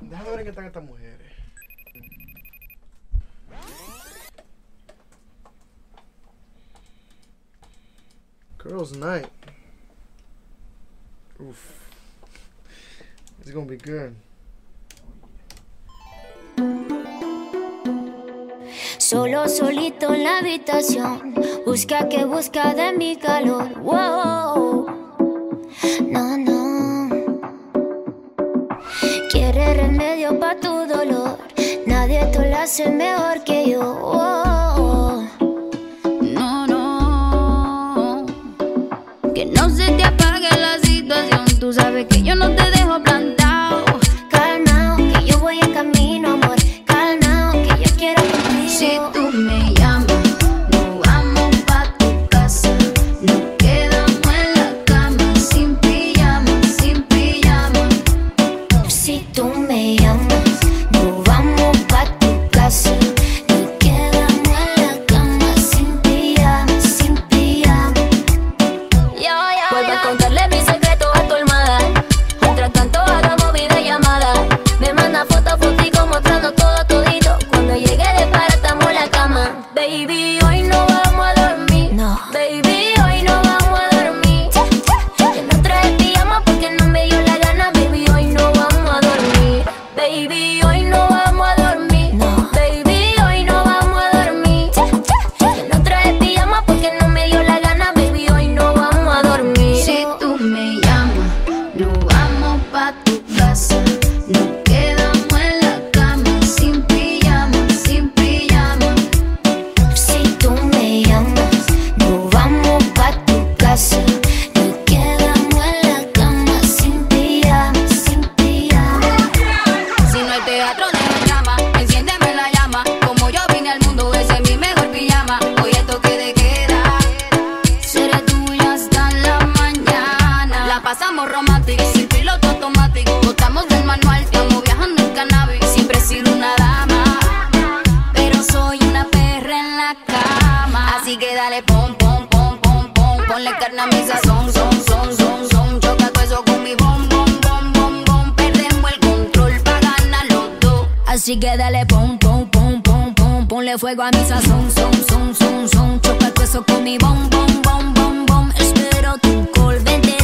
Déjame ver en qué están estas mujeres. Girls' night. Oof. It's gonna be good. Solo solito en la habitación, busca que busca de mi calor. No, no. Quiere remedio para tu dolor, nadie te lo hace mejor que yo. No, no. Que no se te apague la situación. Tú sabes que yo no te dejo Si tú me llamas, nos vamos pa' tu casa. Nos Así que dale pom, pom, pom, pom, pom. Ponle carne a mi sazón, son, son, son, son. Choca todo eso con mi bom, bom, bom, bom, bom. Perdemos el control pa' ganar los dos. Así que dale pom, pom, pom, pom, pom. Ponle fuego a mi sazón, son, son, son, son. Choca todo eso con mi bom, bom, bom, bom, bom. Espero tu call, vente,